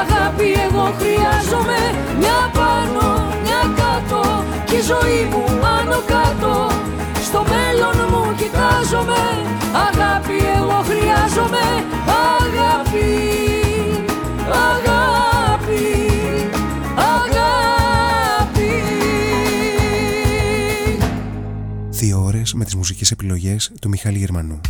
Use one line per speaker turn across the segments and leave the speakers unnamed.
Αγάπη εγώ χρειάζομαι Μια πάνω, μια κάτω Κι η ζωή μου πάνω κάτω. Στο μέλλον μου κοιτάζομαι Αγάπη εγώ χρειάζομαι Αγάπη, αγάπη, αγάπη.
Δύο ώρες με τις μουσικές επιλογές του Μιχάλη Γερμανού.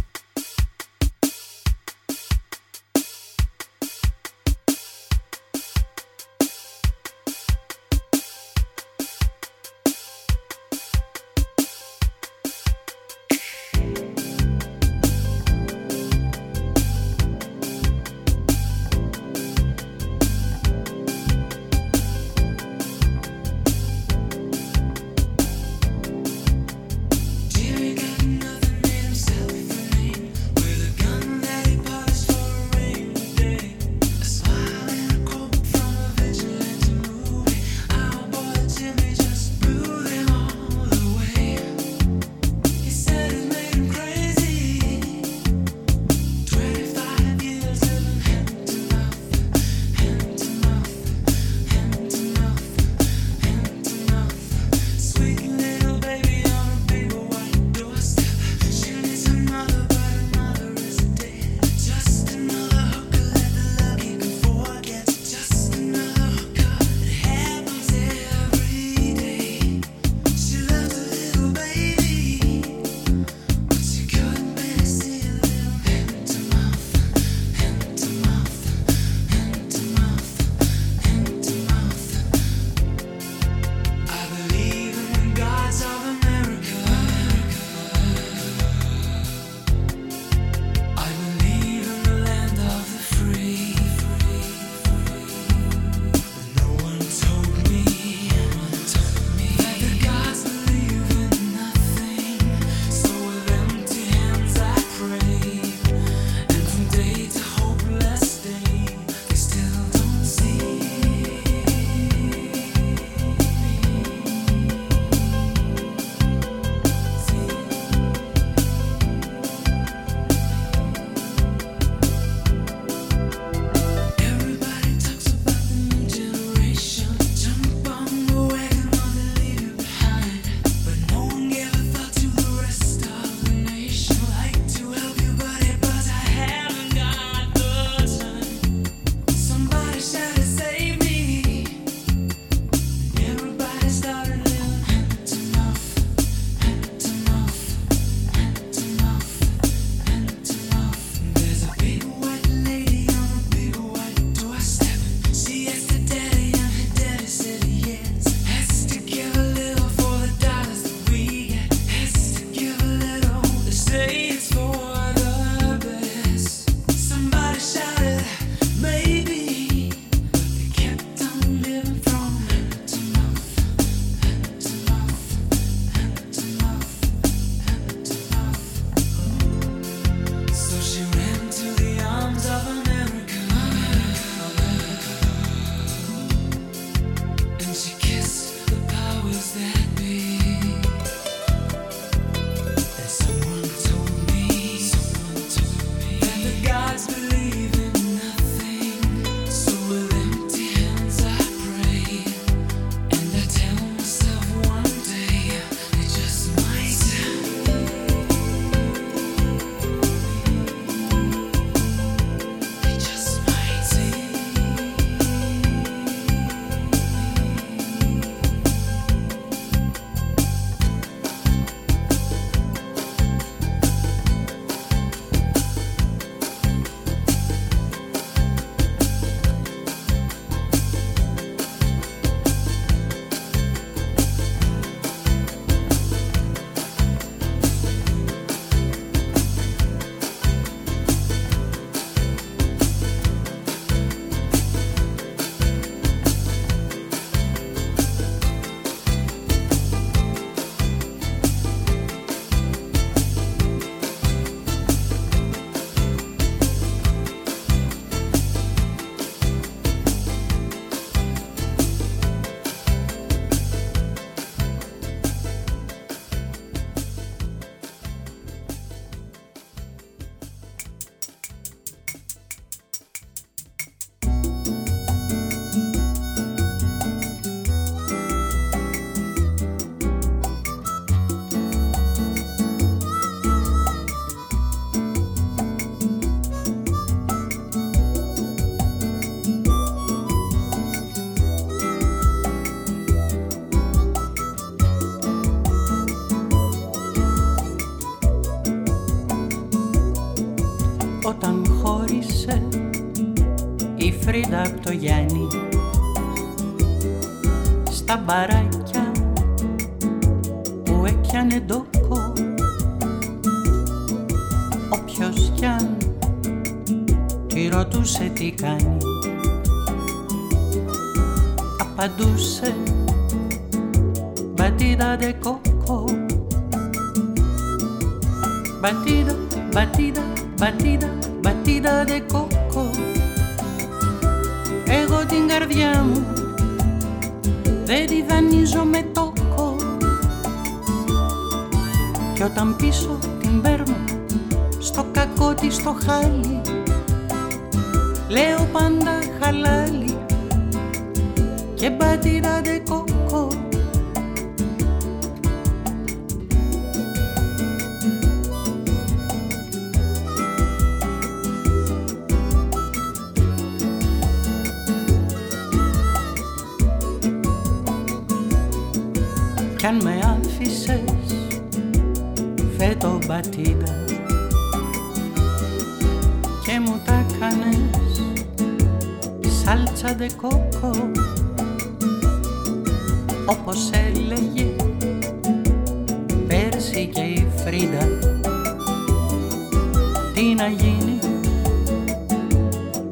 να γίνει.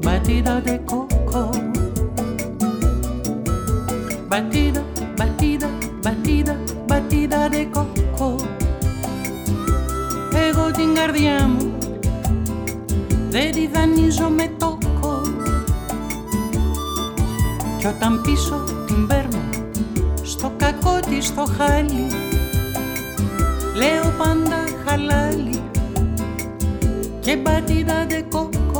Κοκο, de coco μπατίδα batida, batida, batida Εγώ την καρδιά μου δεν τη δανείζω με τόκο. Κι όταν πίσω την παίρνω στο κακό της το χάλι Λέω πάντα χαλάλι. qué batida de coco.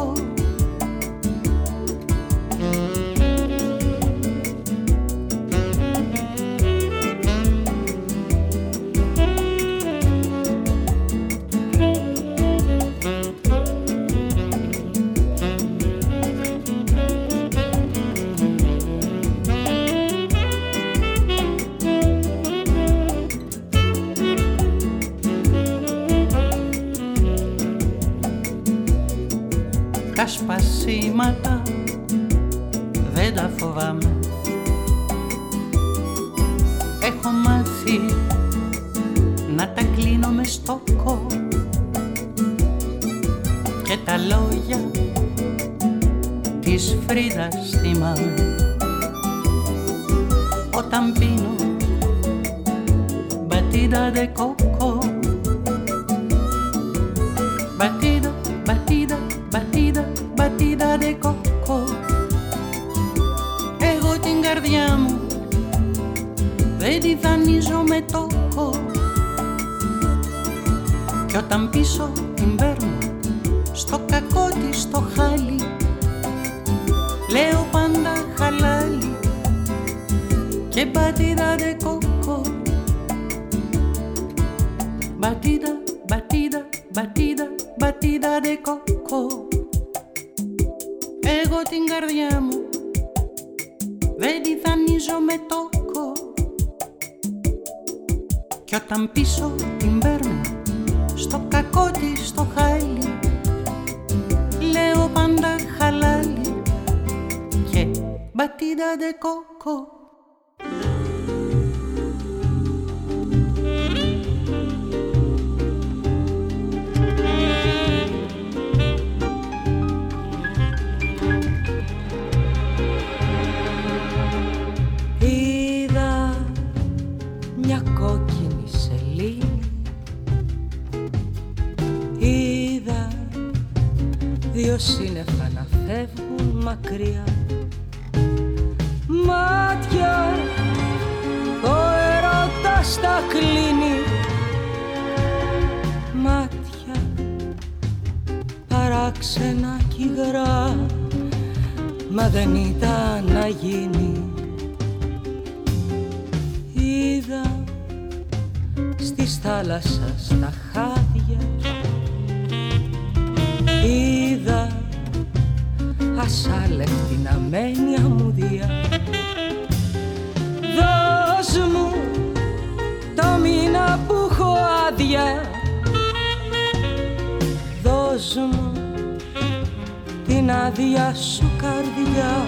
γλυκιά σου καρδιά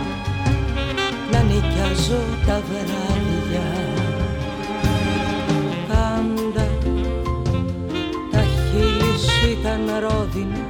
να νοικιάζω τα
βράδια. Πάντα τα χείλη σου ήταν ρόδινα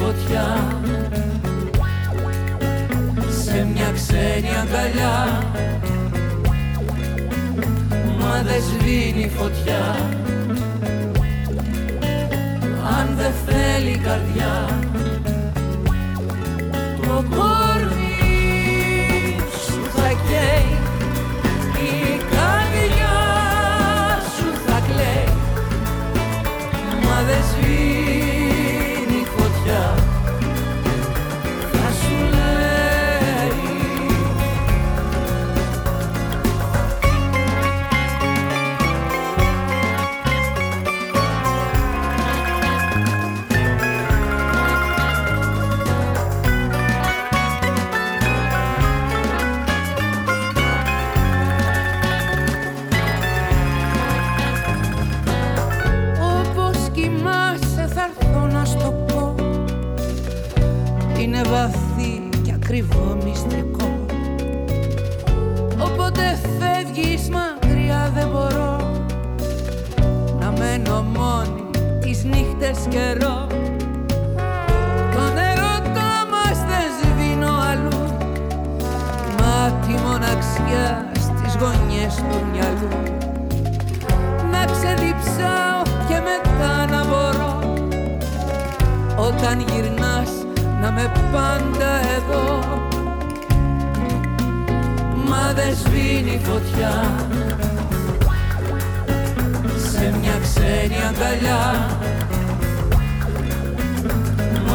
Φωτιά. Σε μια ξένη αγκαλιά. Μα δεν σβήνει φωτιά. Αν δεν θέλει καρδιά. Το καιρό. Τον ερωτά μας δεν σβήνω αλλού. Μα τη μοναξιά στις γωνιές του μυαλού. Να ξεδιψάω και μετά να μπορώ. Όταν γυρνάς να με πάντα εδώ. Μα δεν σβήνει φωτιά. Σε μια ξένη αγκαλιά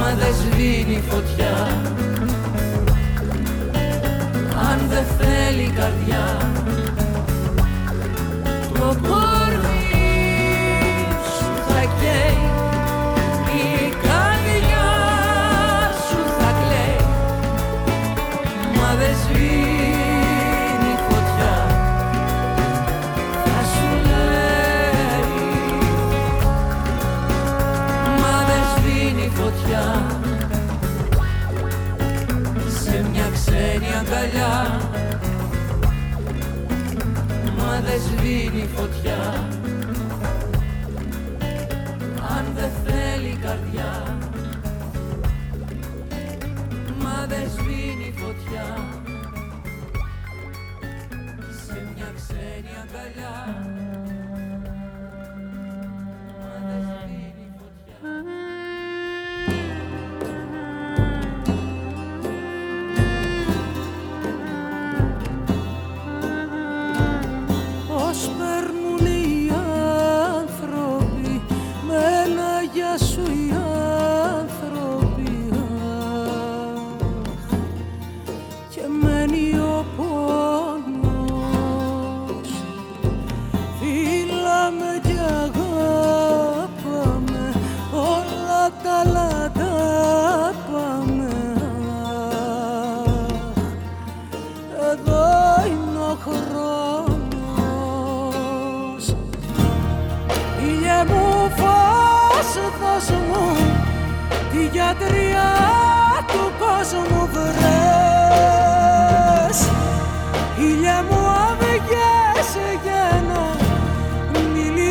μα δεν σβήνει φωτιά. Αν δεν θέλει καρδιά. Το κορμί σου θα καίει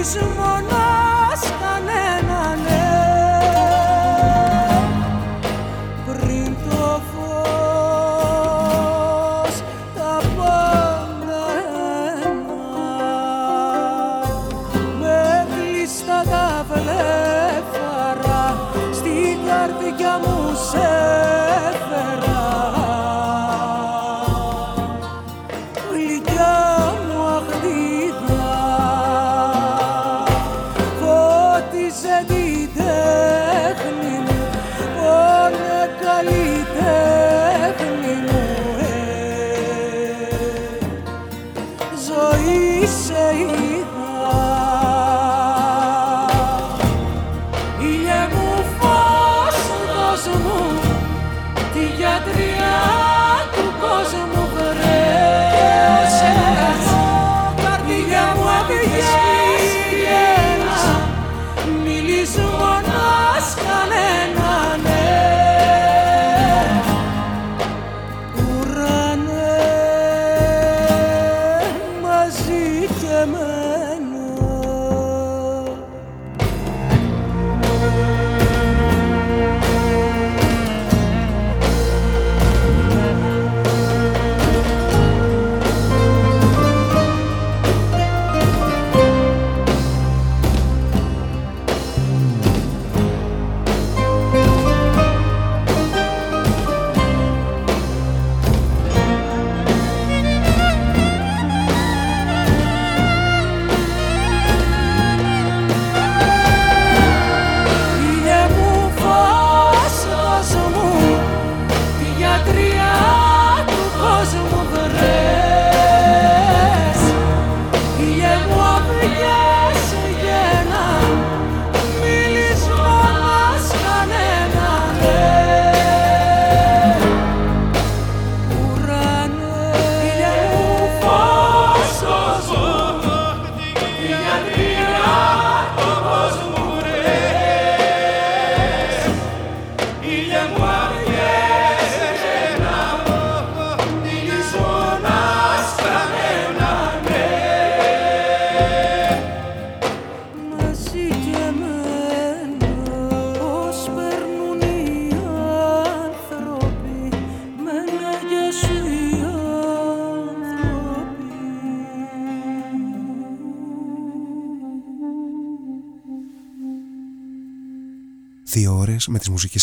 ζεις μόνο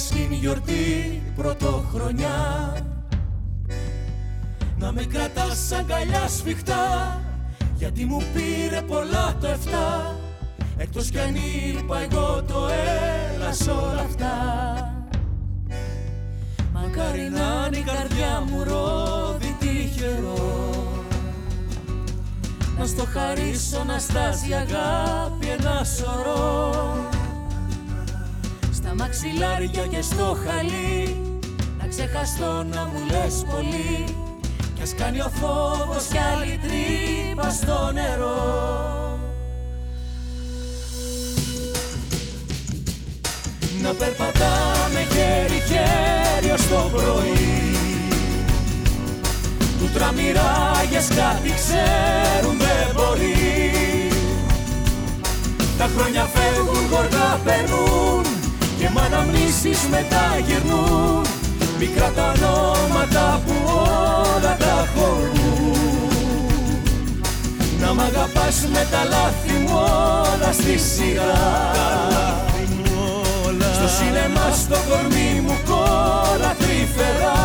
Κοιταχτούμε λες την γιορτή πρωτοχρονιά. Να με κρατάς αγκαλιά σφιχτά γιατί μου πήρε πολλά το εφτά. Εκτός κι αν είπα εγώ το έλας σ' όλα αυτά. Μακάρι να είναι η καρδιά μου ρόδι τυχερό. Να στο χαρίσω να στάσει αγάπη ένα σωρό. Στα μαξιλάρια και στο χαλί. Να ξεχαστώ να μου λες πολύ Κι ας κάνει ο φόβος κι άλλη τρύπα στο νερό. Να περπατάμε χέρι-χέρι ως το πρωί. Του τραμμυράγες κάτι ξέρουν δεν μπορεί. Τα χρόνια φεύγουν γοργά περνούν Και μ' αναμνήσεις μετά γυρνούν Μικρά τα ονόματα που όλα τα χωρούν. Να μ' αγαπάς με τα λάθη μου όλα στη σειρά. Στο σινεμά στο κορμί μου κόλλα τρυφερά.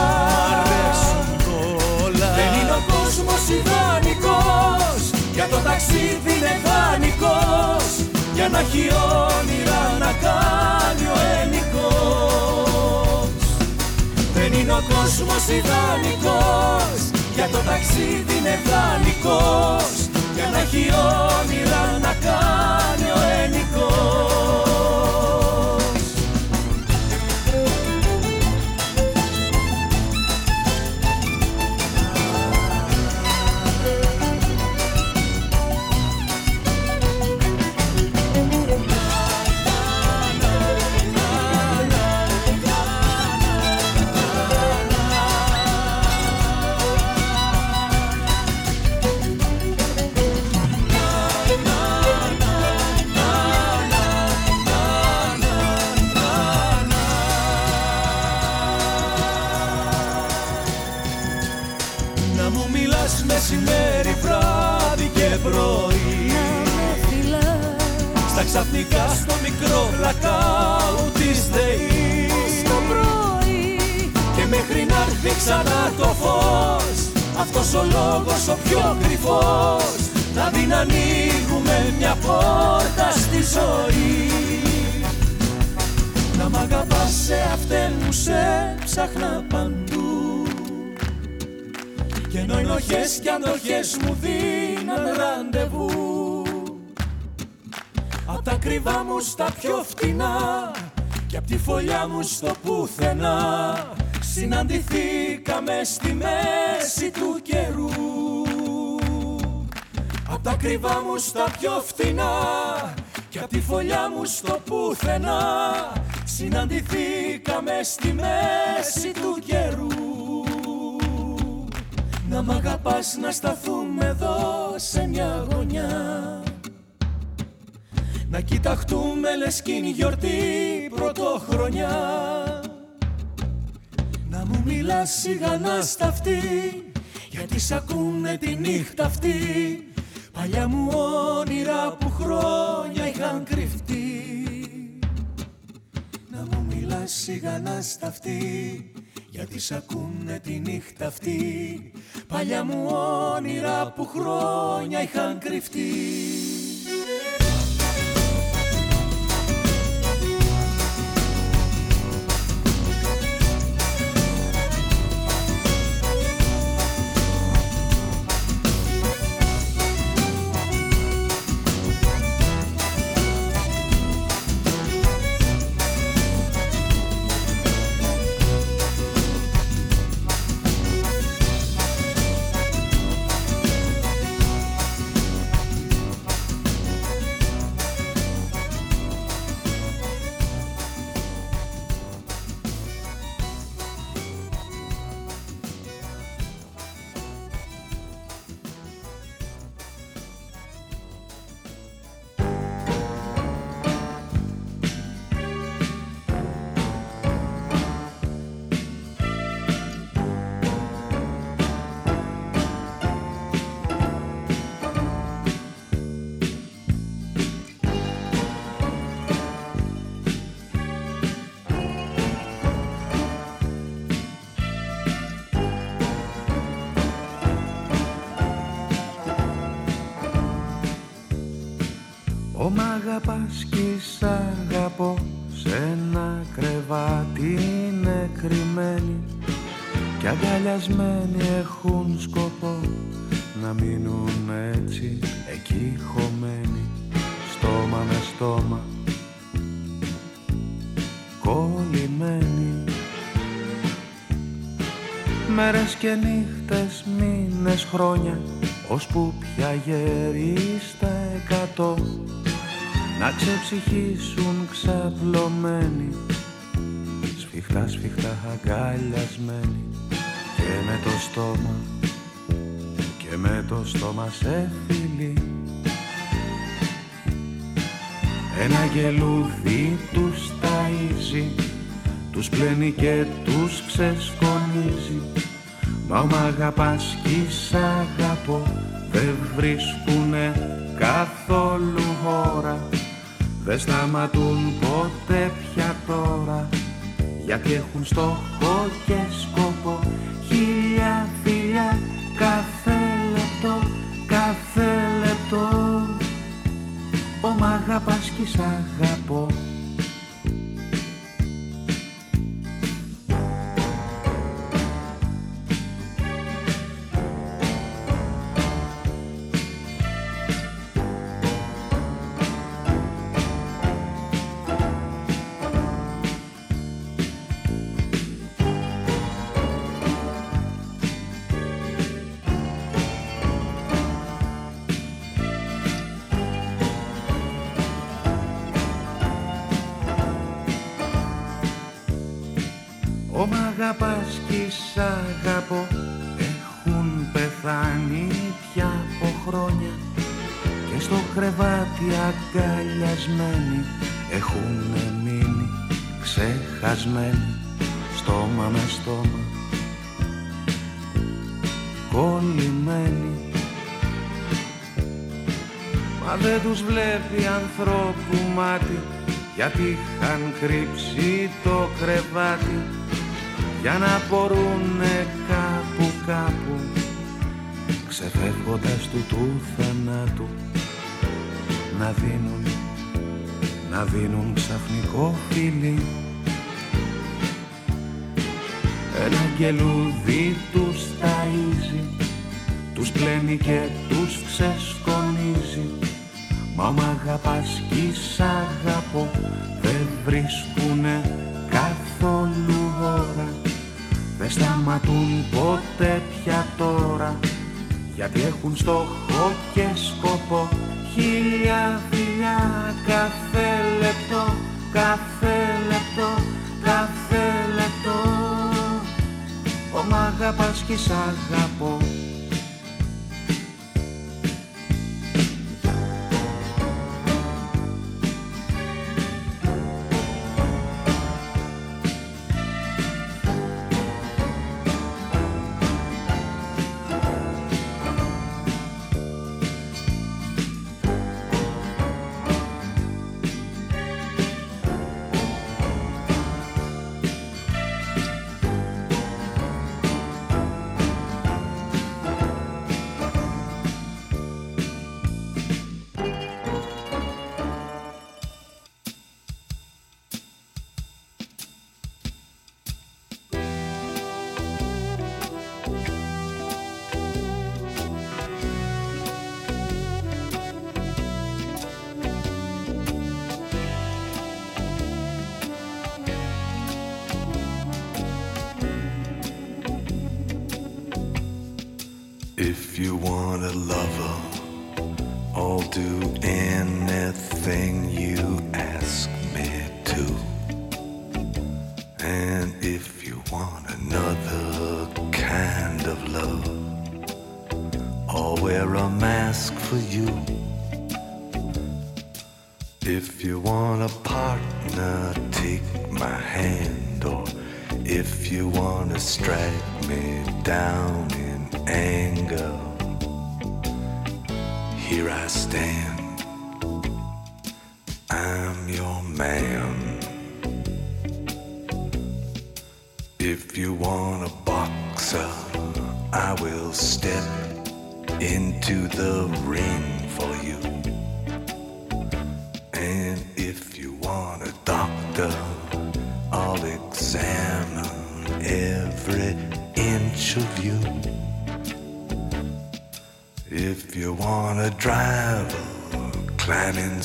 Δεν είναι ο κόσμος ιδανικός Για το ταξίδι είναι δανεικός Για να έχει όνειρα να κάνει ο ενικός Δεν είναι ο κόσμος ιδανικός Για το ταξίδι είναι δανεικός. Για να έχει όνειρα να κάνει ο ξαφνικά στο μικρό πλακάου της ΔΕΗ
Το πρωί.
Και μέχρι να έρθει ξανά το φως Αυτός ο λόγος ο πιο κρυφός Να δει να ανοίγουμε μια πόρτα στη ζωή. Να μ' αγαπάς σε αυτέ μου σε ψάχνα παντού. Και ενώ ενοχές και αντοχές μου δίναν ραντεβού τα κρύβα μου στα πιο φτηνά και απ' τη φωλιά μου στο πουθενά. Συναντηθήκαμε στη μέση του καιρού. Απ' τα κρύβα μου στα πιο φτηνά και απ' τη φωλιά μου στο πουθενά. Συναντηθήκαμε στη μέση του καιρού. Να μ' αγαπάς να σταθούμε εδώ σε μια γωνιά να κοιταχτούμε λες κι είναι γιορτή πρωτοχρονιά. Να μου μιλάς σιγανά στα αυτή Γιατί σ' ακούνε τη νύχτα αυτή. Παλιά μου όνειρα που χρόνια είχαν κρυφτεί. Να μου μιλάς σιγανά στα αυτή γιατί σ' ακούνε τη νύχτα αυτή. Παλιά μου όνειρα που χρόνια είχαν κρυφτεί
που πια γέρι στα εκατό. Να ξεψυχήσουν ξεχασμένοι στόμα με στόμα. Κολλημένοι. Μα δεν τους βλέπει ανθρώπου μάτι γιατί είχαν κρύψει το κρεβάτι. Για να μπορούνε κάπου κάπου ξεφεύγοντας του του θανάτου. Να δίνουν, να δίνουν ξαφνικό φίλι Ένα αγγελούδι τους ταΐζει, τους πλένει και τους ξεσκονίζει. Μα μ' αγαπάς κι σ' αγαπώ, δεν βρίσκουνε καθόλου ώρα. Δεν σταματούν ποτέ πια τώρα, γιατί έχουν στόχο και σκοπό. Χίλια φιλιά κάθε λεπτό, κάθε λεπτό, κάθε λεπτό Ω μ' αγαπάς και σ' αγαπώ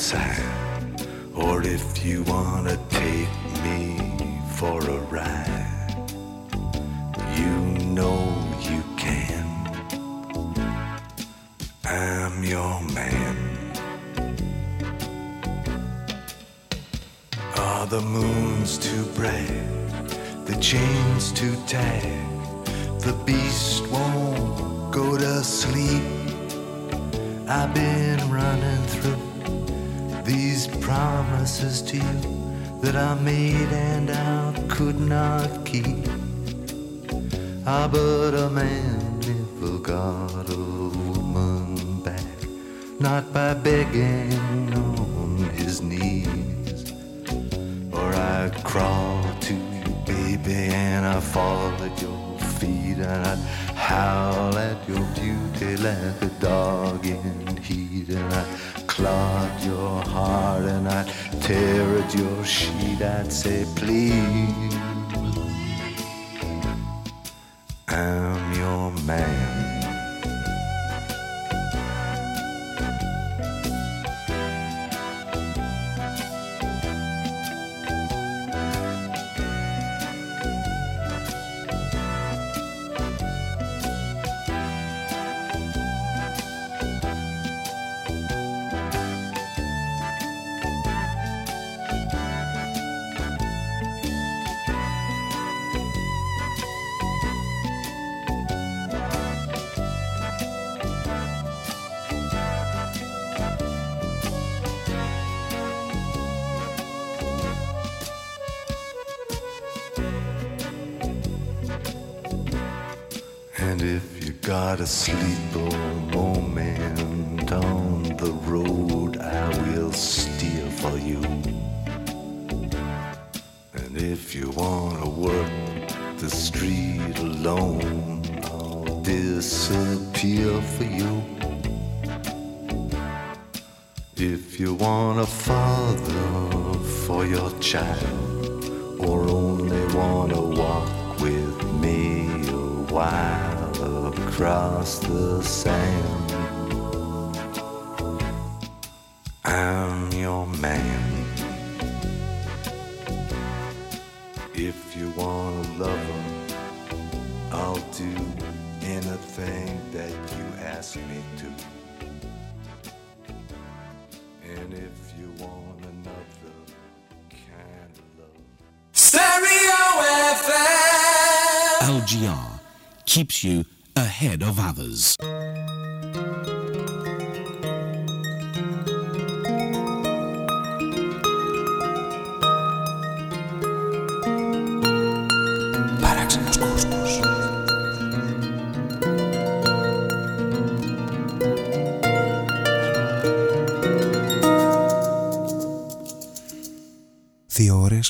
inside. Or if you want to take me for a ride, you know you can. I'm your man. Are the moons too bright? The chains too tight? The beast won't go to sleep. I've been running through these promises to you that I made and I could not keep. Ah, but a man never got a woman back, not by begging on his knees. Or I'd crawl to you, baby, and I'd fall at your feet, and I'd howl at your beauty like a dog in heat, and I'd clog your heart, and I'd tear at your sheet. I'd say, please, I'm your man.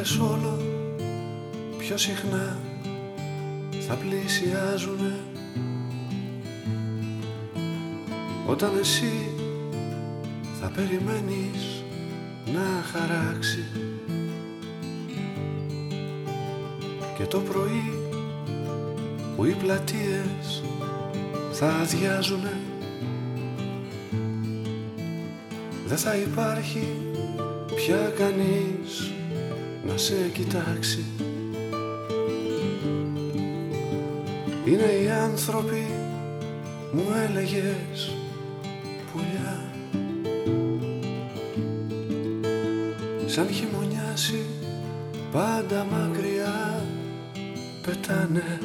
Οι νύχτες όλο πιο συχνά. Θα πλησιάζουνε. Όταν εσύ θα περιμένεις να χαράξει. Και το πρωί που οι πλατείες θα αδειάζουνε. Δεν θα υπάρχει πια κανείς. να σε κοιτάξει. Είναι οι άνθρωποι μου έλεγες πουλιά. Σαν χειμωνιάσει πάντα μακριά πετάνε.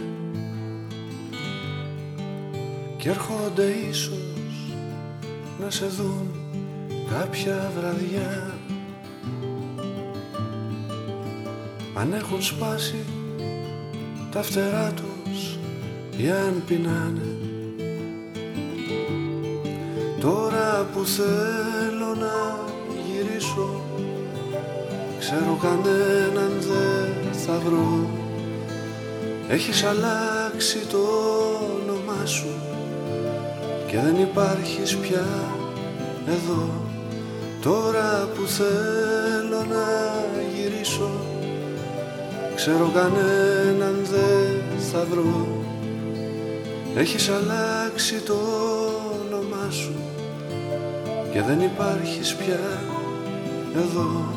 Και έρχονται ίσως να σε δουν κάποια βραδιά αν έχουν σπάσει τα φτερά τους ή αν πεινάνε. Τώρα που θέλω να γυρίσω ξέρω κανέναν δεν θα βρω. Έχεις αλλάξει το όνομά σου και δεν υπάρχεις πια εδώ. Τώρα που θέλω να γυρίσω Ξέρω κανέναν δεν θα βρω. Έχεις αλλάξει το όνομά σου Και δεν υπάρχεις πια εδώ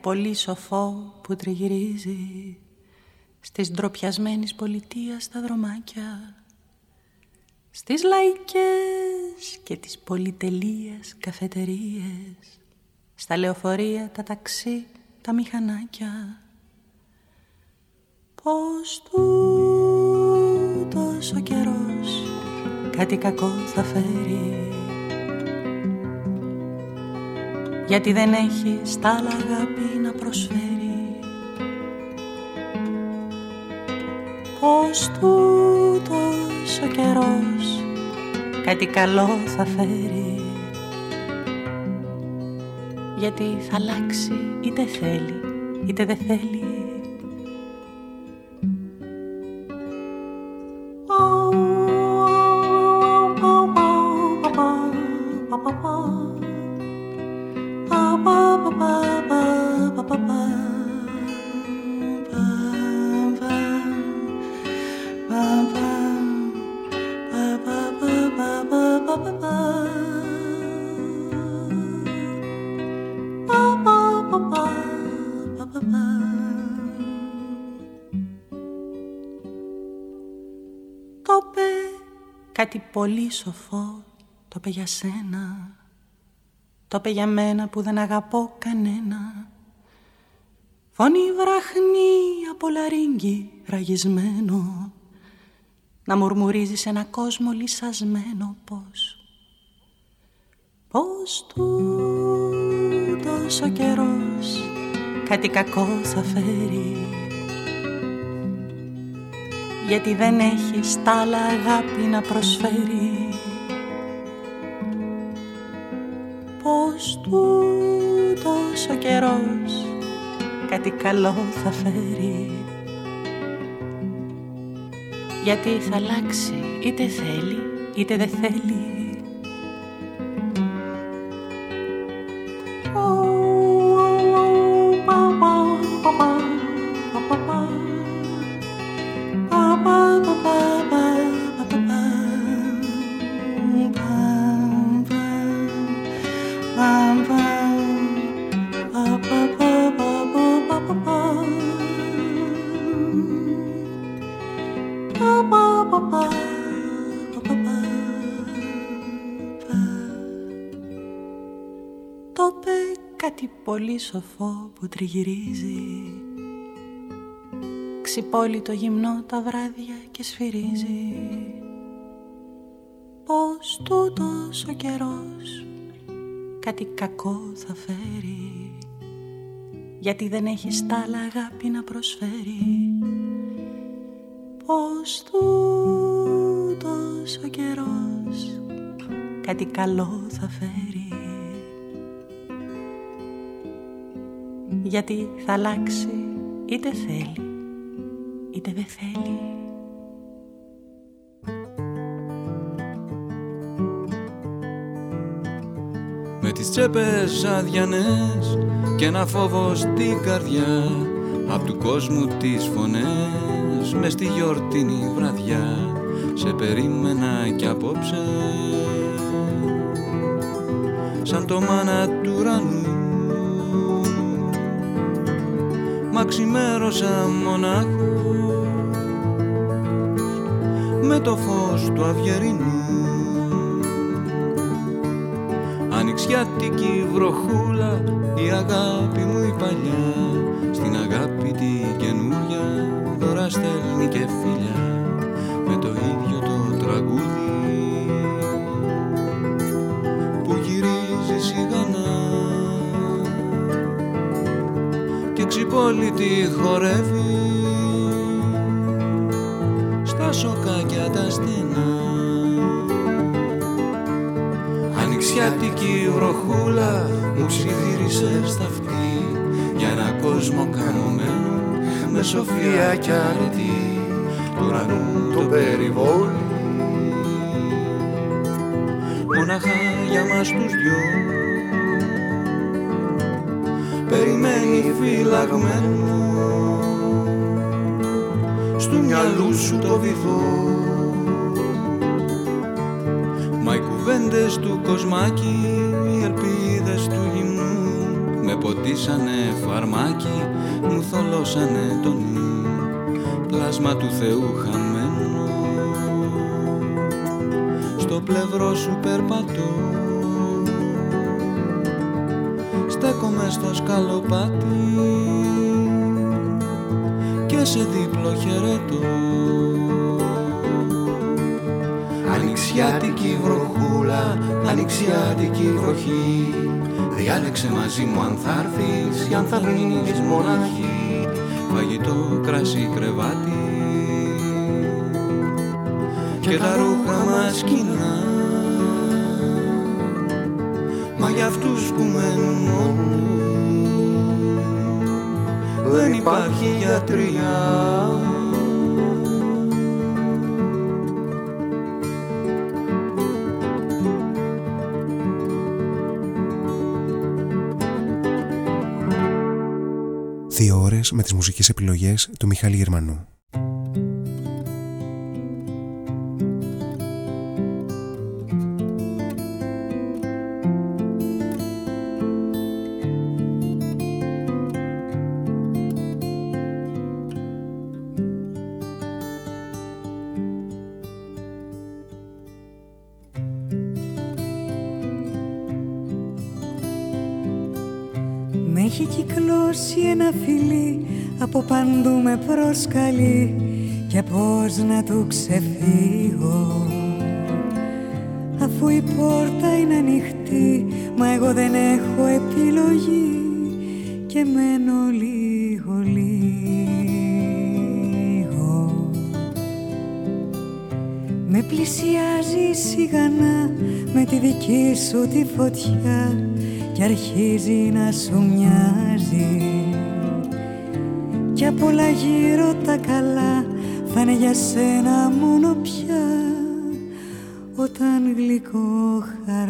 πολύ σοφό που τριγυρίζει στις ντροπιασμένης πολιτείας στα δρομάκια στις λαϊκές και τις πολυτελείες καφετερίες στα λεωφορεία, τα ταξί, τα μηχανάκια. Πως τούτος ο καιρός κάτι κακό θα φέρει γιατί δεν έχεις στα άλλα αγάπη να προσφέρεις. Πως τούτος ο καιρός κάτι καλό θα φέρει. Γιατί θα αλλάξει είτε θέλει είτε δεν θέλει πολύ σοφό, το πε για σένα. Το πε για μένα που δεν αγαπώ κανένα. Φωνή βραχνή από λαρίγκι ραγισμένο να μουρμουρίζεις σε ένα κόσμο λυσασμένο πως πως τούτος ο καιρός κάτι κακό θα φέρει γιατί δεν έχεις άλλα αγάπη να προσφέρει. Πως τούτος ο καιρός κάτι καλό θα φέρει. Γιατί θα αλλάξει είτε θέλει είτε δεν θέλει πολύ σοφό που τριγυρίζει. Ξυπόλυτο γυμνό τα βράδια και σφυρίζει. Πως τούτος ο καιρός κάτι κακό θα φέρει. Γιατί δεν έχει στάλα αγάπη να προσφέρει. Πως τούτος ο καιρός κάτι καλό θα φέρει γιατί θα αλλάξει είτε θέλει είτε δεν θέλει.
Με τις τσέπες αδιανές και ένα φόβο στην καρδιά Απ' του κόσμου τις φωνές μες στη γιορτινή βραδιά Σε περίμενα κι απόψε Σαν το μάνα του ουρανού μα ξημέρωσα μονάχος με το φως του αυγερινού Ανοιξιάτικη βροχούλα η αγάπη μου η παλιά. Στην αγάπη την καινούρια τώρα στέλνει και φιλιά. Με το ίδιο το τραγούδι ξυπόλυτη χορεύει. Στα σοκάκια τα στενά. Ανοιξιάτικη βροχούλα μου ψιθύρισε στα αυτή για ένα κόσμο κανωμένο με σοφία κι αρετή. Του ουρανού το περιβόλι. Μοναχά για μας τους δυο περιμένει φυλαγμένο. Στου μυαλού σου το βυθό. Μα οι κουβέντες του κοσμάκι, οι ελπίδες του γυμνού με ποτίσανε φαρμάκι, μου θολώσανε το νου. Πλάσμα του Θεού χαμένο. Στο πλευρό σου περπατώ στέκομαι στο σκαλοπάτι και σε δίπλο χαιρετώ. Ανοιξιάτικη βροχούλα, ανοιξιάτικη βροχή. Διάλεξε μαζί μου αν θα έρθεις ή αν θα μείνεις μοναχή. Φαγητό, κρασί, κρεβάτι και τα ρούχα μας κοινά υπάρχει γιατριά
Δύο ώρες με τις μουσικές επιλογές του Μιχάλη Γερμανού.
Με προσκαλεί και πώς να του ξεφύγω. Αφού η πόρτα είναι ανοιχτή μα εγώ δεν έχω επιλογή και μένω λίγο λίγο. Με πλησιάζει σιγανά με τη δική σου τη φωτιά και αρχίζει να σου μοιάζει κι απ' όλα γύρω τα καλά θα είναι για σένα μόνο πια όταν γλυκό χαράζει.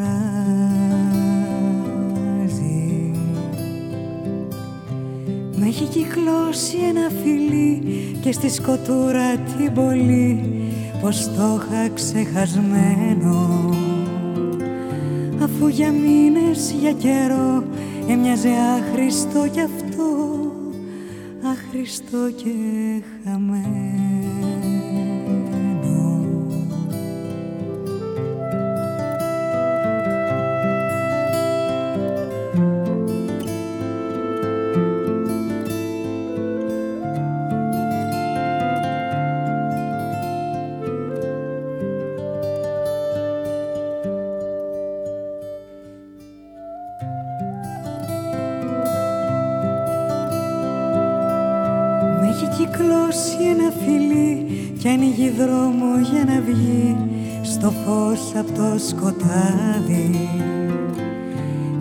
Με έχει κυκλώσει ένα φιλί και στη σκοτούρα την πολύ πως το είχα ξεχασμένο. Αφού για μήνες, για καιρό έμοιαζε άχρηστο κι αυτό άχρηστο και χαμένο από το σκοτάδι.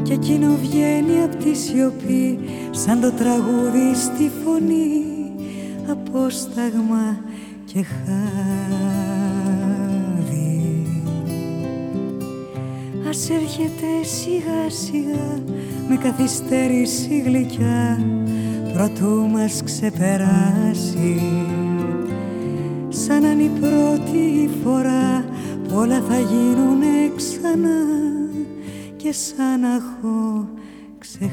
Και εκείνο βγαίνει από τη σιωπή σαν το τραγούδι στη φωνή. Απόσταγμα και χάδι. Ας έρχεται σιγά σιγά με καθυστέρηση γλυκιά. Προτού μας ξεπεράσει σαν να είναι η πρώτη φορά όλα θα γίνουνε ξανά και σαν να έχω ξεχάσει.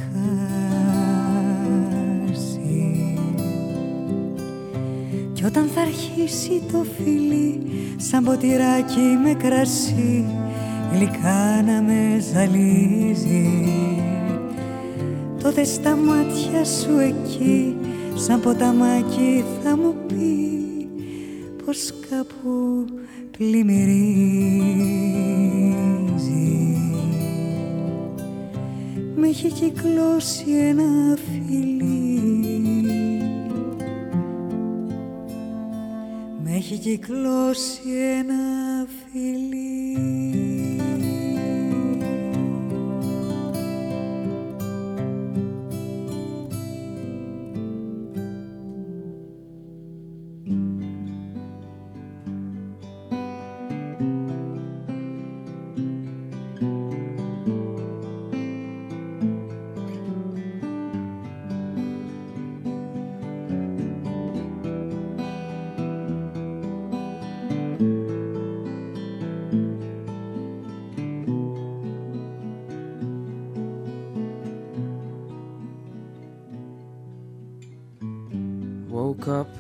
Κι όταν θα αρχίσει το φιλί σαν ποτηράκι με κρασί γλυκά να με ζαλίζει. Τότε στα μάτια σου εκεί σαν ποταμάκι θα μου πεις πως κάπου πλημμυρίζει. Με έχει κυκλώσει ένα φιλί. Με έχει κυκλώσει ένα φιλί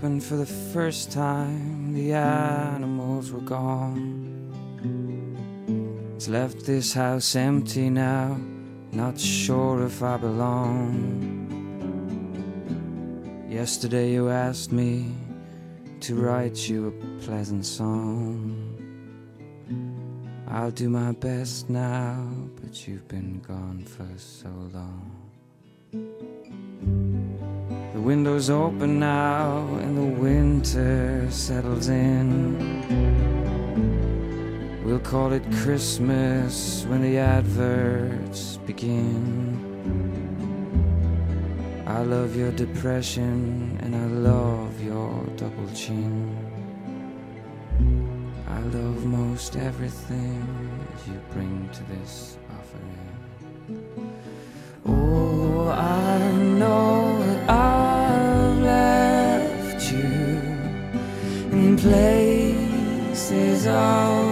and for the first time the animals were gone. It's left this house empty now, not sure if I belong. Yesterday you asked me to write you a pleasant song. I'll do my best now, but you've been gone for so long windows open now and the winter settles in. We'll call it Christmas when the adverts begin. I love your depression and I love your double chin. I love most everything you bring to this offering. Oh, I know Places all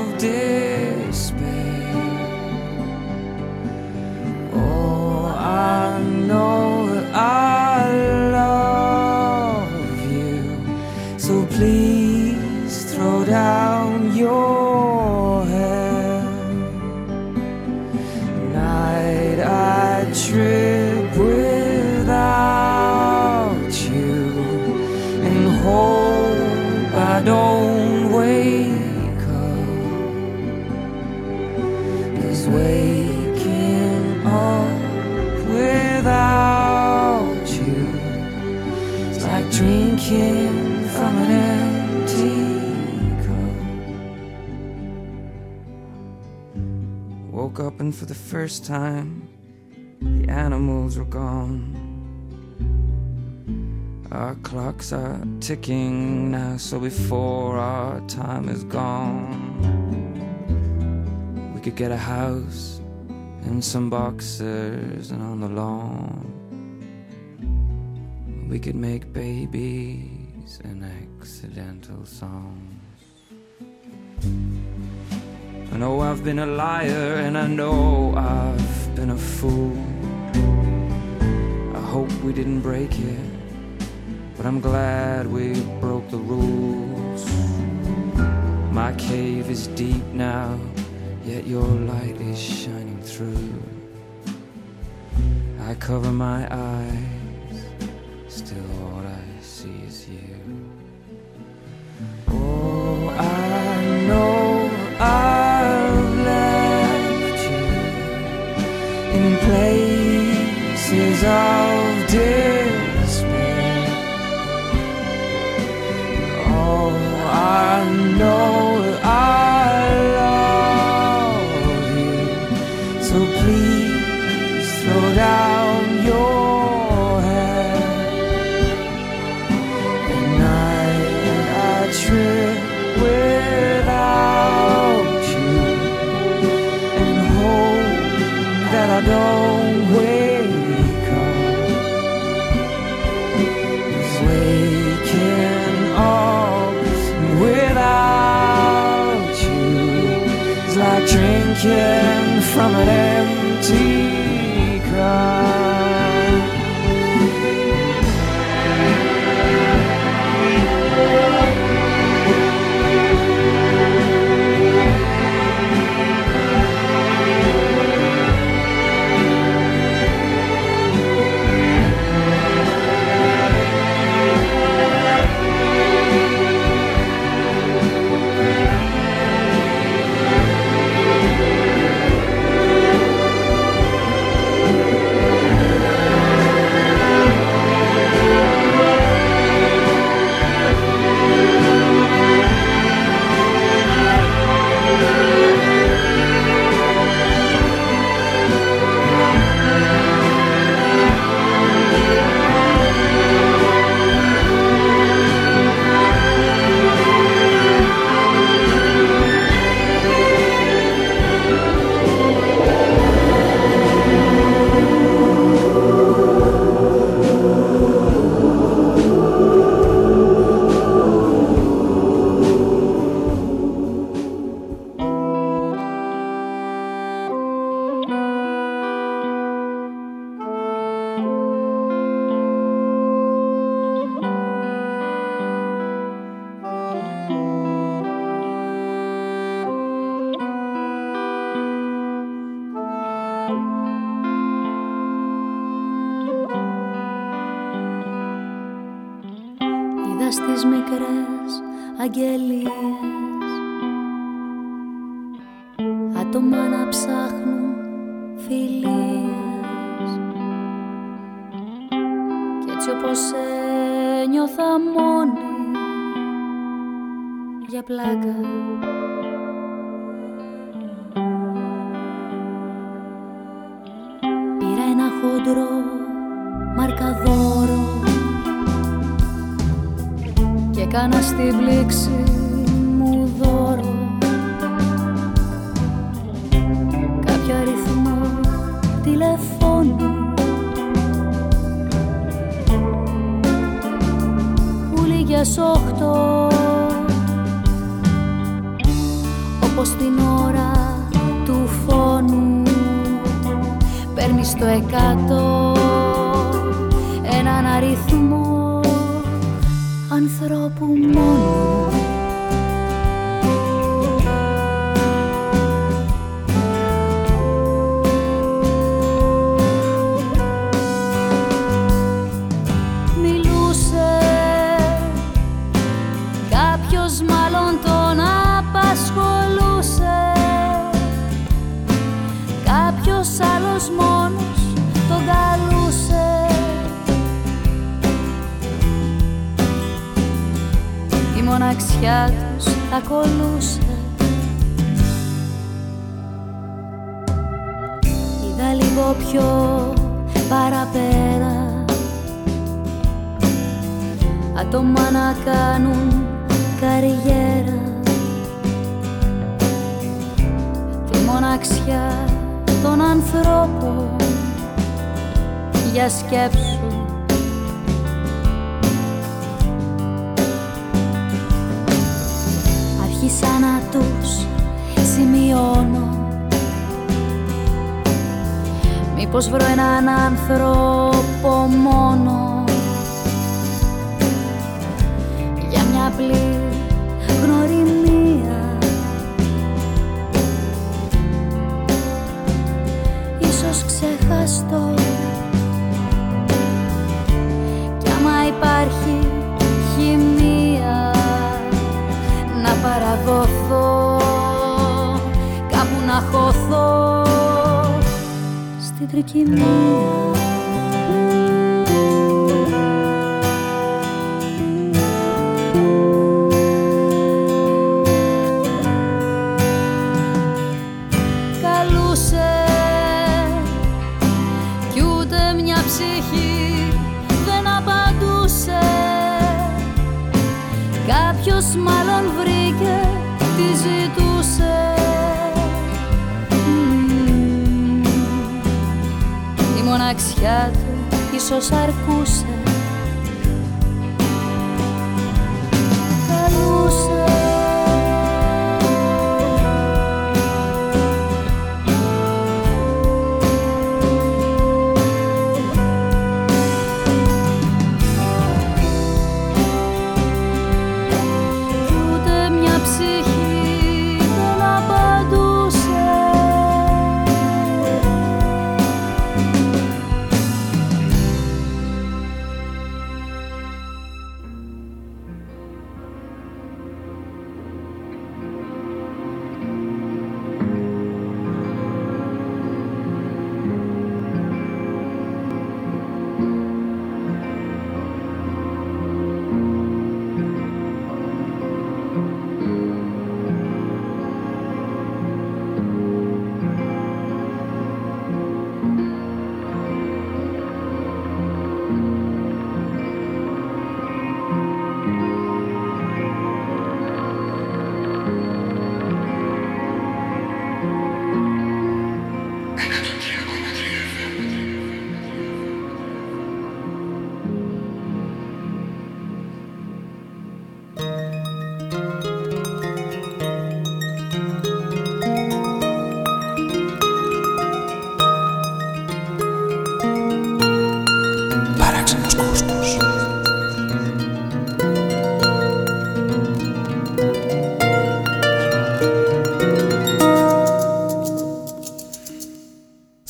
And for the first time, the animals were gone. Our clocks are ticking now, so before our time is gone, we could get a house and some boxers and on the lawn. We could make babies and accidental songs. I know I've been a liar and I know I've been a fool. I hope we didn't break it, but I'm glad we broke the rules. My cave is deep now, yet your light is shining through. I cover my eyes, still dissolved in
μάλλον τον απασχολούσε. Κάποιος άλλος μόνος τον καλούσε. Η μοναξιά τους τα κολούσε. Είδα λίγο πιο παραπέρα. Άτομα να κάνουν καριέρα. Τη μοναξιά των ανθρώπων για σκέψου άρχισα να τους σημειώνω. Μήπως βρω έναν άνθρωπο μόνο. Για μια απλή ξεχαστώ Κι άμα υπάρχει χημεία Να παραδοθώ Κάπου να χωθώ στην τρικυμία μοναξιά του ίσως αρκούσε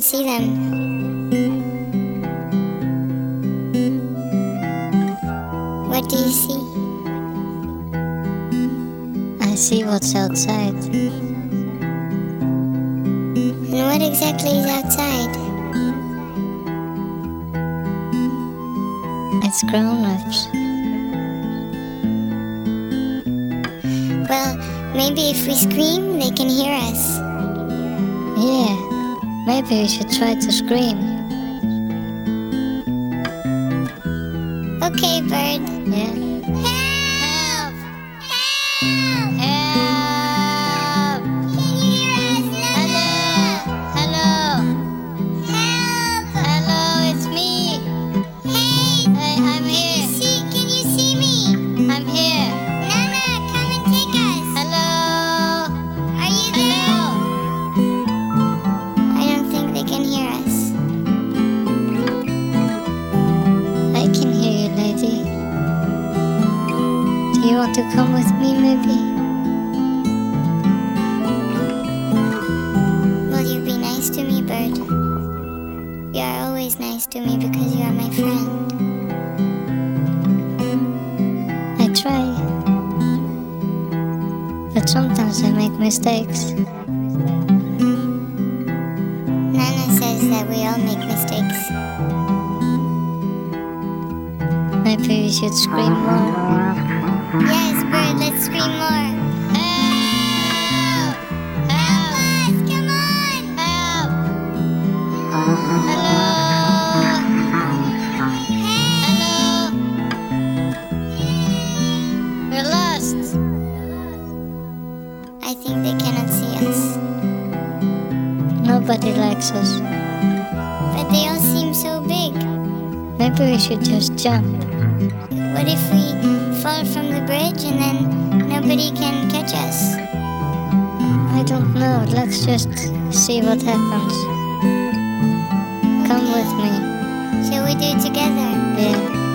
See them. scream.
jump.
What if we fall from the bridge and then nobody can catch us?
I don't know. Let's just see what happens. Come with me.
Shall we do it together?
Yeah.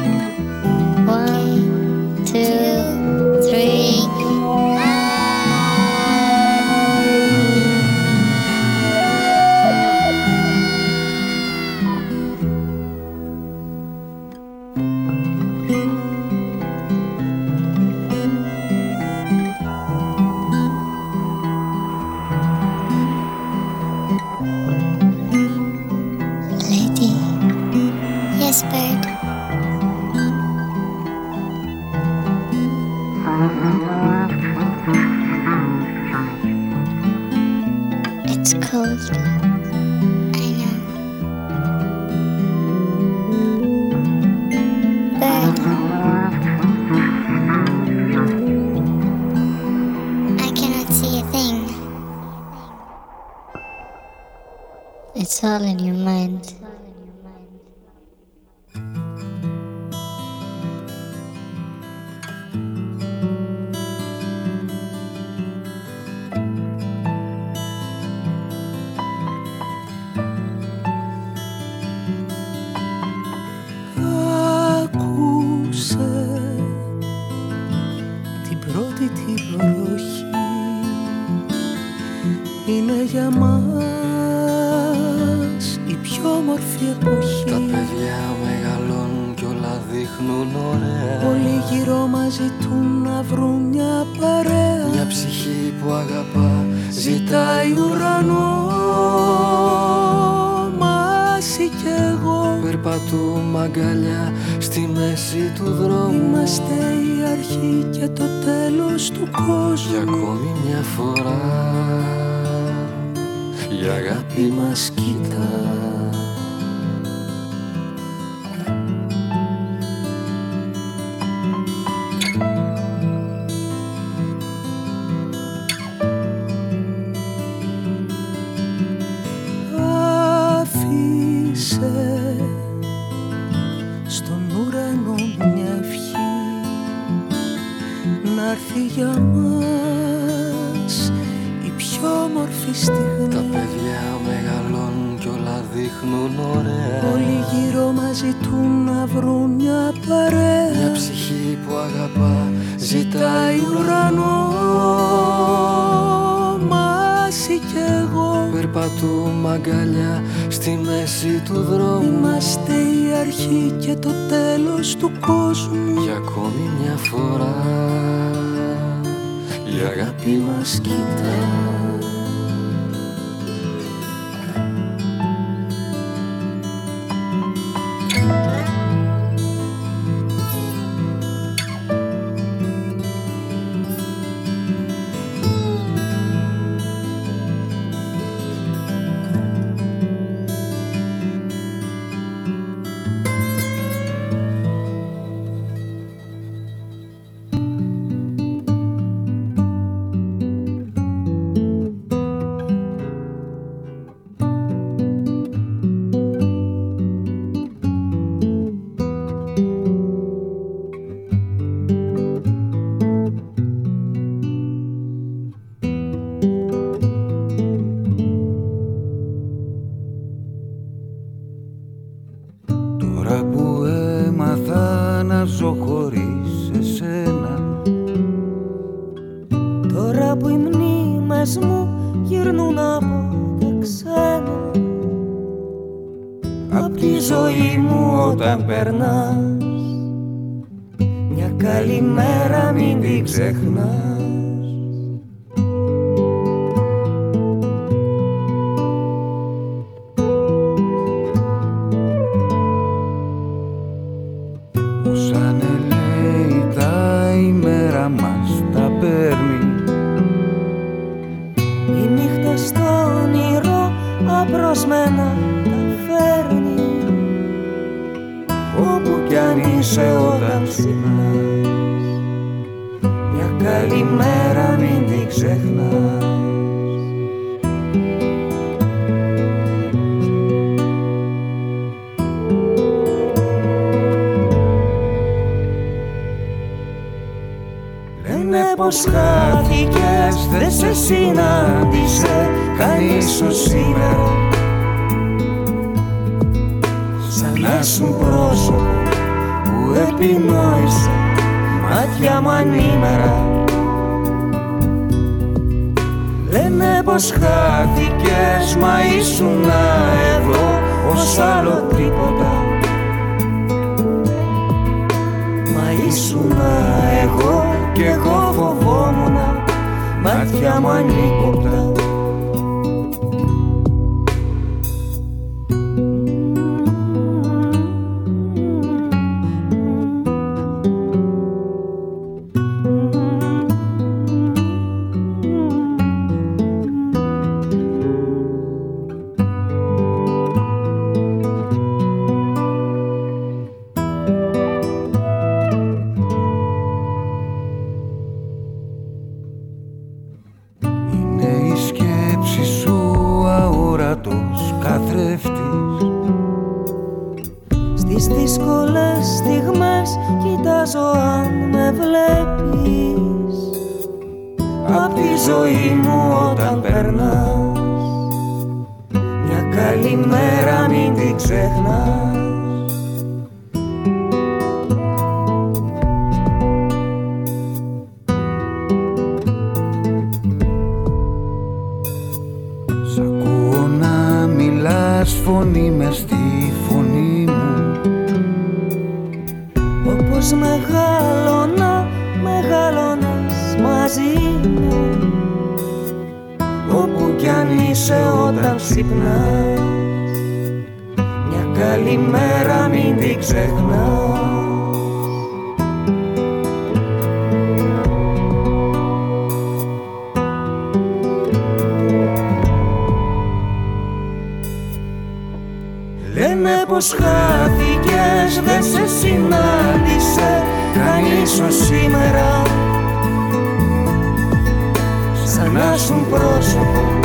περνάσουν πρόσωπο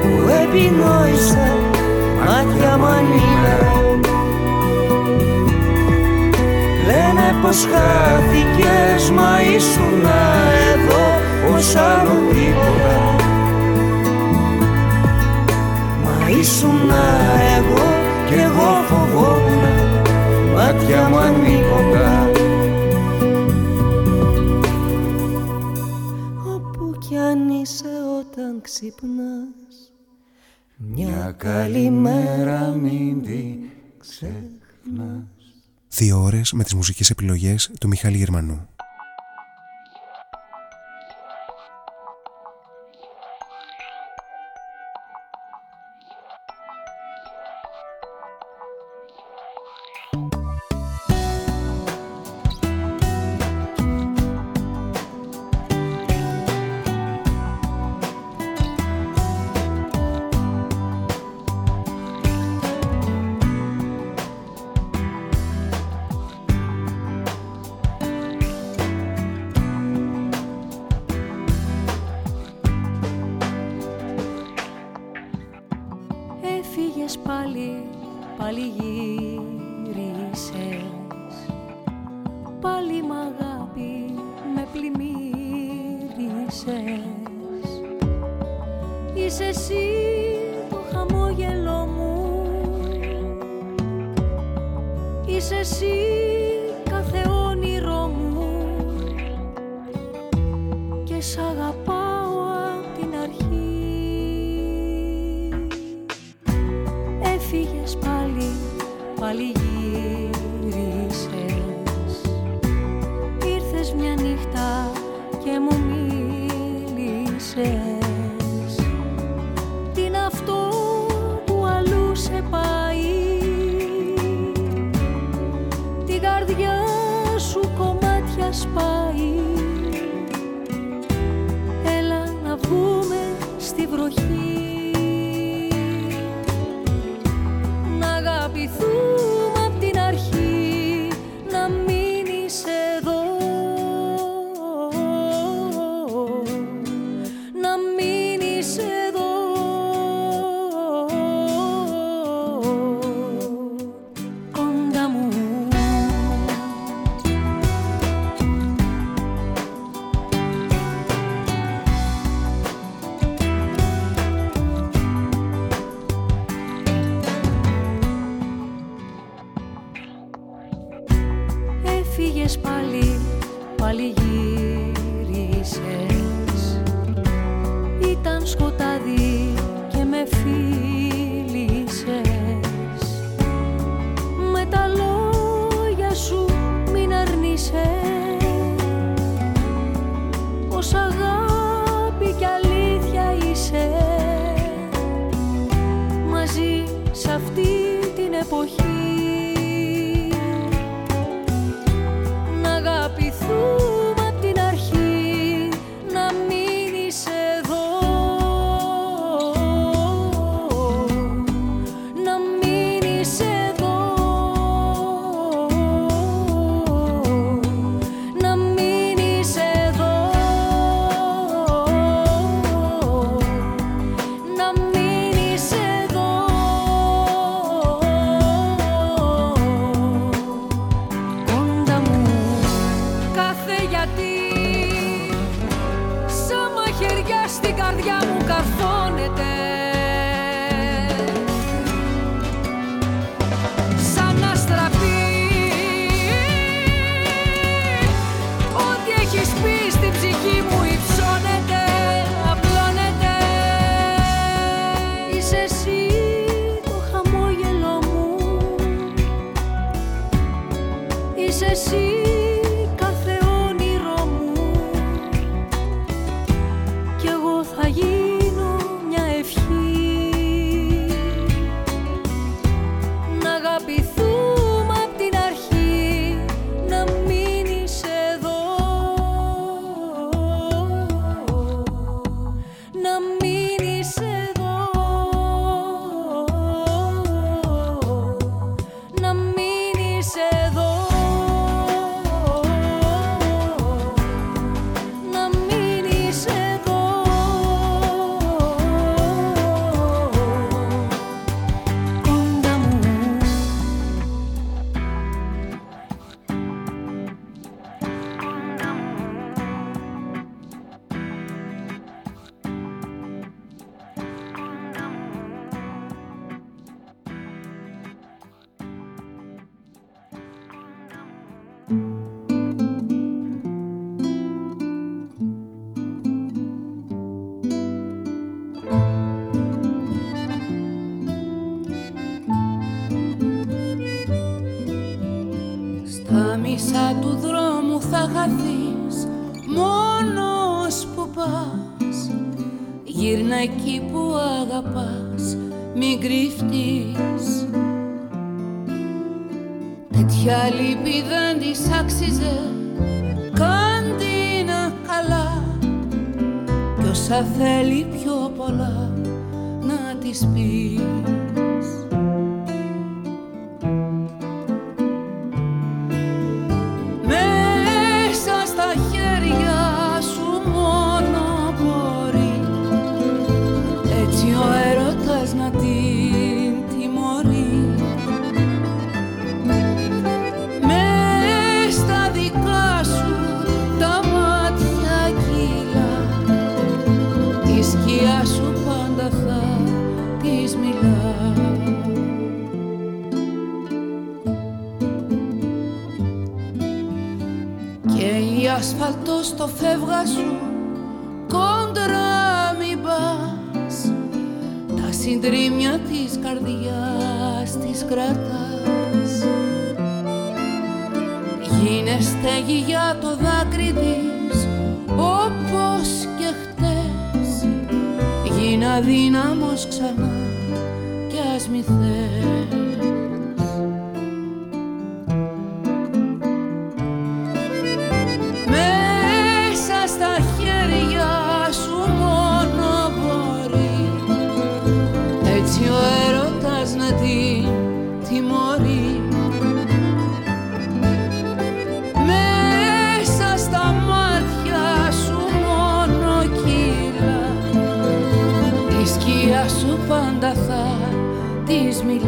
που
επινόησα μάτια μανίδα Λένε πως χάθηκες μα ήσουν εδώ ως άλλο τίποτα.
Μα ήσουν εγώ κι
εγώ
φοβόμουν
μάτια μου με τις μουσικές επιλογές του
Μιχάλη Γερμανού.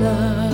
love.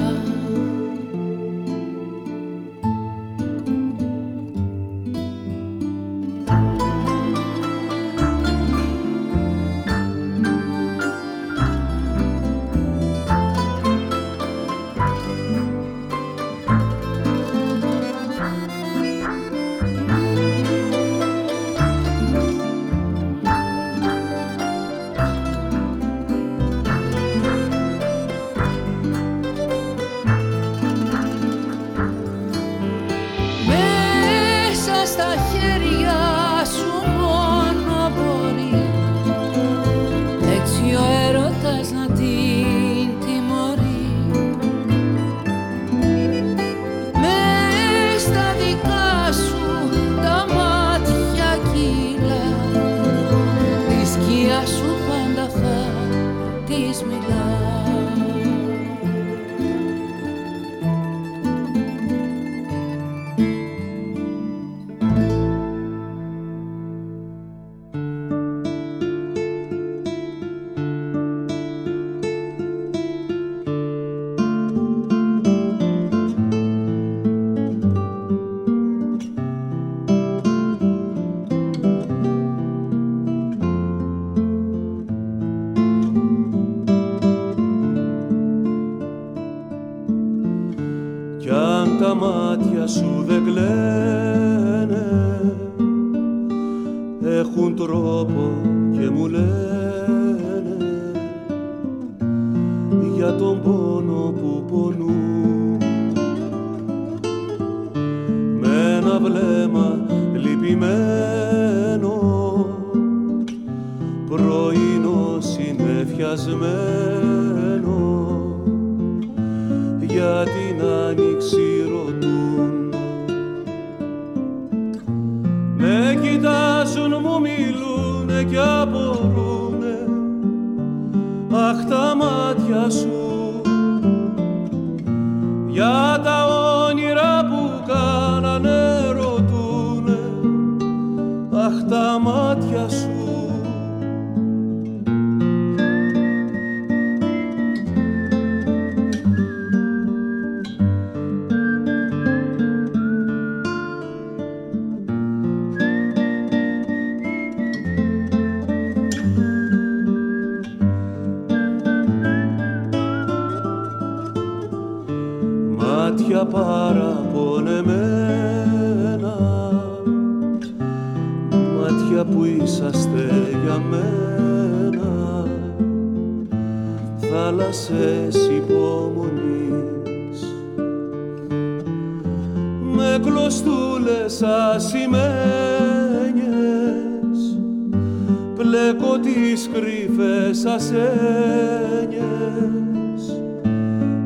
μπλέκω τις
κρύφες ασένιες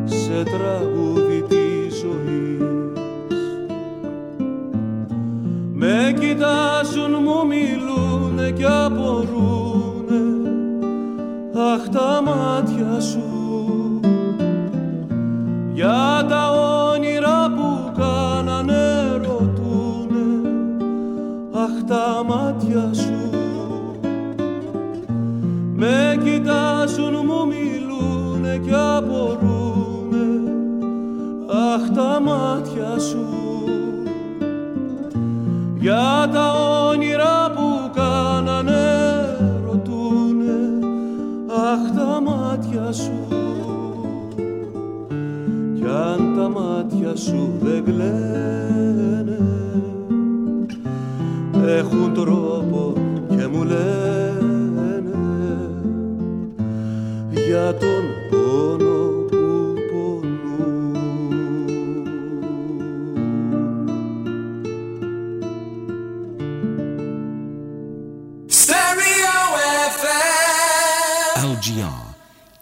σε τραγούδι της ζωής. Με κοιτάζουν, μου μιλούνε και απορούνε αχ
τα
μάτια σου για
τα όνειρα που κάνανε ρωτούνε αχ μάτια σου με
κοιτάζουν, μου μιλούνε και
απορούνε Αχ τα
μάτια σου. Για τα
όνειρα που κάνανε ρωτούνε Αχ τα
μάτια σου. Κι αν τα μάτια σου δεν γλένε Έχουν τρόπο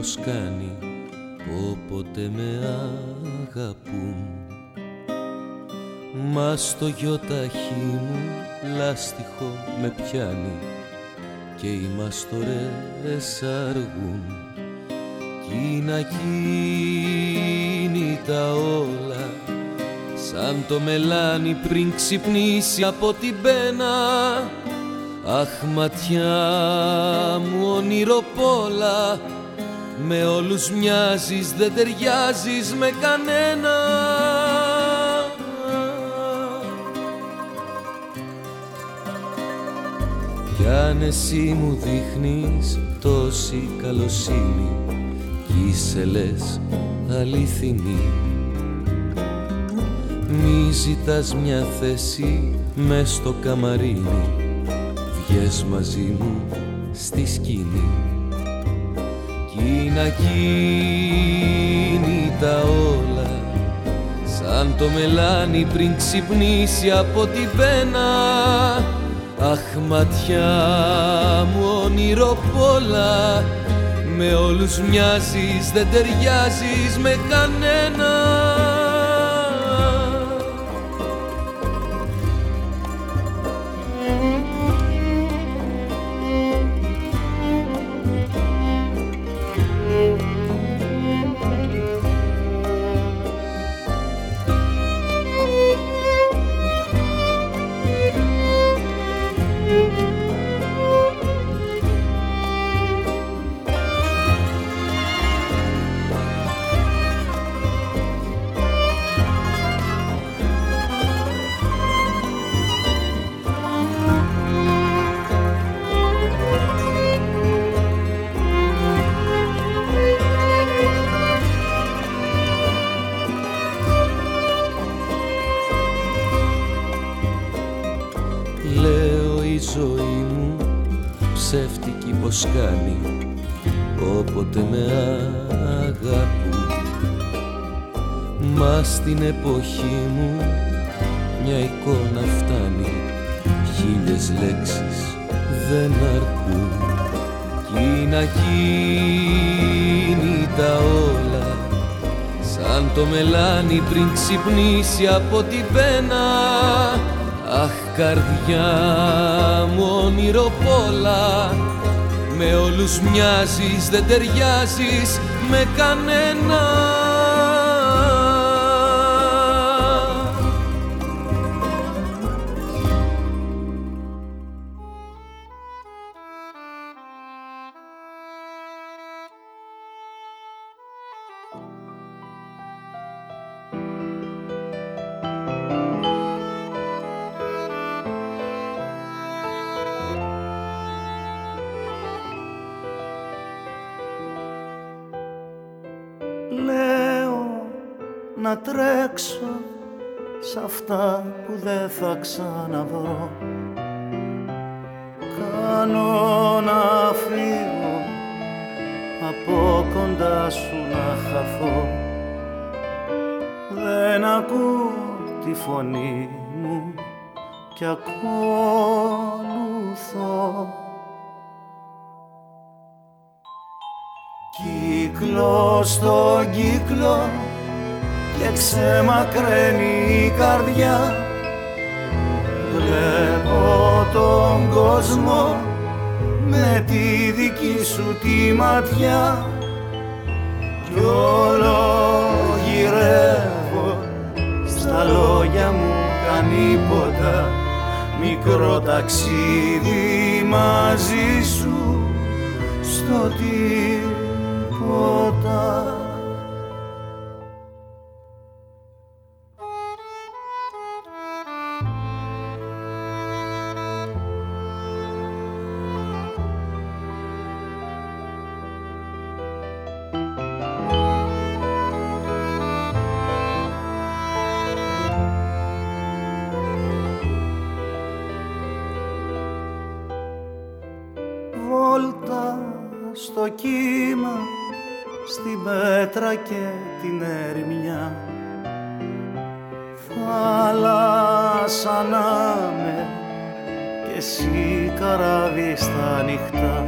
Πως κάνει Όποτε με αγαπούν. Μα στο γιοταχή μου λάστιχο με πιάνει Και οι μαστορές αργούν. Κι είναι ακίνητα όλα Σαν το μελάνι πριν ξυπνήσει από την πένα. Αχ ματιά μου ονειροπόλα Με όλους μοιάζεις δεν ταιριάζεις με κανένα. Κι αν εσύ μου δείχνεις τόση καλοσύνη Κι είσαι λες αληθινή. Μη ζητάς μια θέση μες στο καμαρίνι Βγες μαζί μου στη σκηνή. Κι είναι ακίνητα όλα Σαν το μελάνι πριν ξυπνήσει από την πένα Αχ ματιά μου όνειρο πολλά Με όλους μοιάζεις δεν ταιριάζεις με κανένα εποχή μου μια εικόνα φτάνει Χίλιες λέξεις δεν αρκούν. Κι είναι ακίνητα όλα Σαν το μελάνι πριν ξυπνήσει από την πένα. Αχ καρδιά μου όνειρο πολλά Με όλους μοιάζεις δεν ταιριάζεις με κανένα
να τρέξω σ' αυτά που δεν θα ξαναβρω. Κάνω να φύγω από κοντά σου να χαθώ. Δεν ακούω τη φωνή μου κι ακολουθώ. Κύκλο στο κύκλο και ξεμακραίνει η καρδιά. Βλέπω τον κόσμο με τη δική σου τη ματιά. Κι όλο γυρεύω στα στα λόγια μου κανίποτα μικρό ταξίδι μαζί σου στο τίποτα και την ερημιά θάλασσα να με και εσύ καράβι στα νυχτά.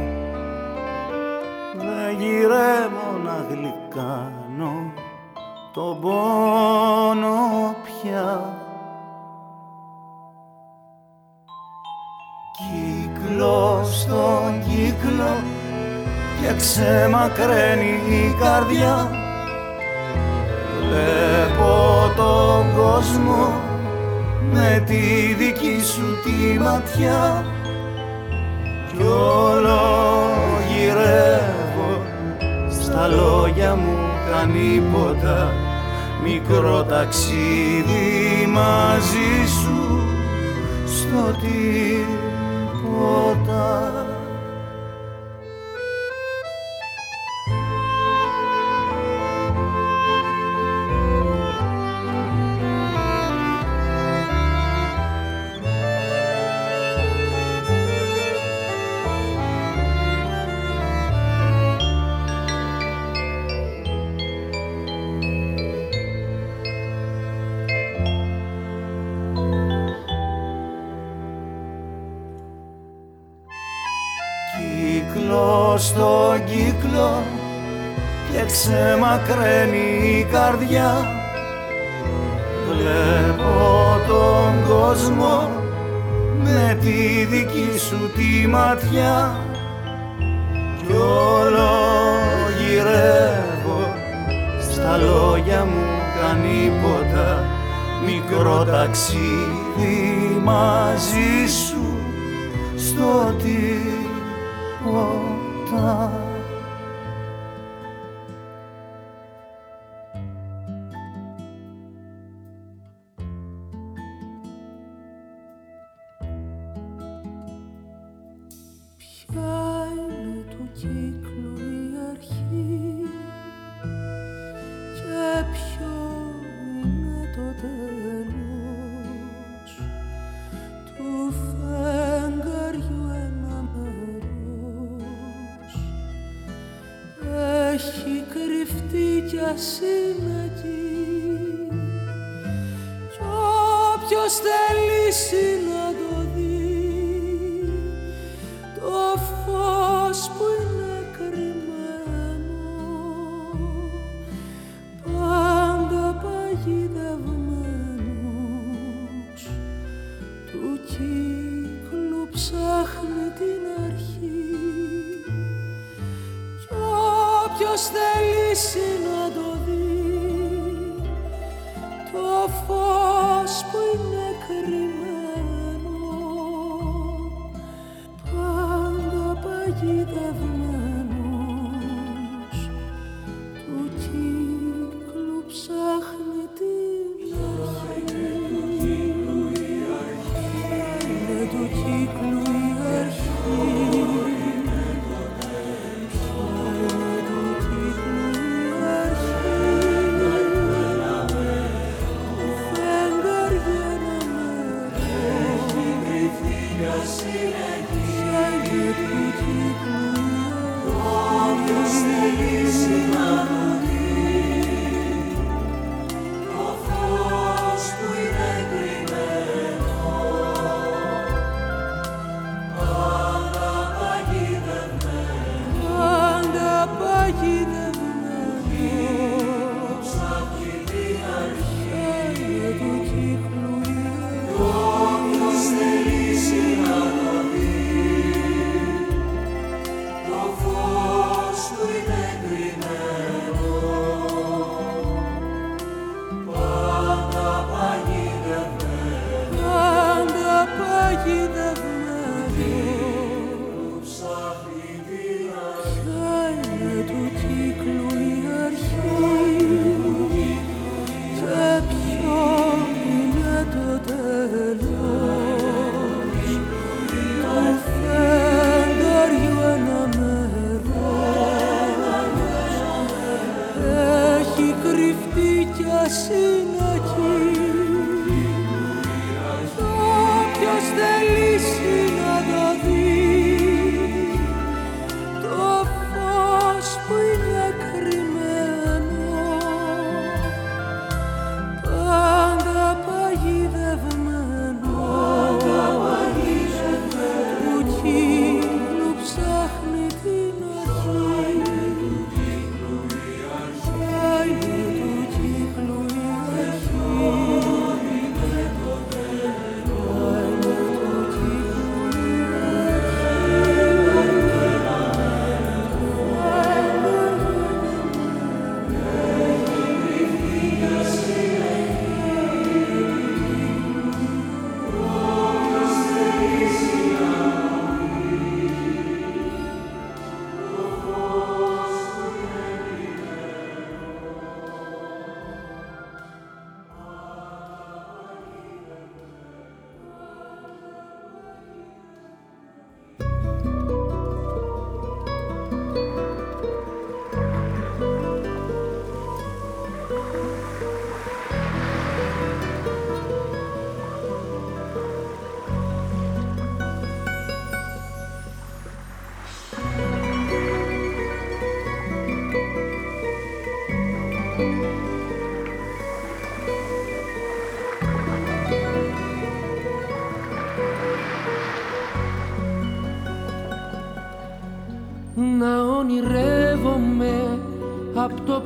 Δεν γυρεύω να γλυκάνω τον πόνο πια. Κύκλο στον κύκλο και ξεμακραίνει η καρδιά Βλέπω τον κόσμο με τη δική σου τη ματιά. Κι όλο γυρεύω στα λόγια μου κανίποτα μικρό ταξίδι μαζί σου στο τίποτα ξεμακραίνει η καρδιά. Βλέπω τον κόσμο με τη δική σου τη ματιά. Κι όλο γυρεύω στα λόγια μου κανίποτα μικρό ταξίδι μαζί σου στο τίποτα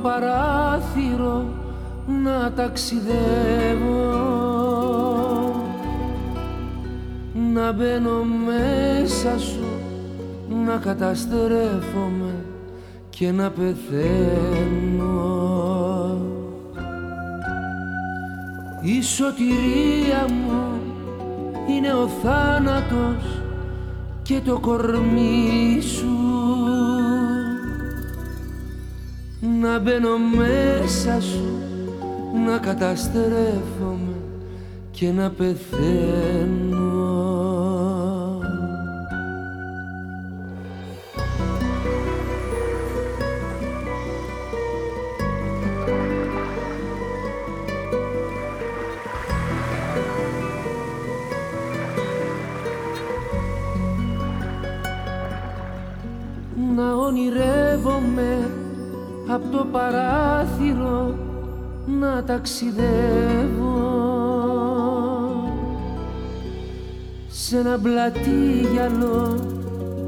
παράθυρο να ταξιδεύω. Να μπαίνω μέσα σου να καταστρέφομαι και να πεθαίνω. Η σωτηρία μου είναι ο θάνατος και το κορμί σου να μπαίνω μέσα σου να καταστρέφομαι και να πεθαίνω. Ονειρεύομαι από το παράθυρο να ταξιδεύω. Σε ένα πλατή γυαλό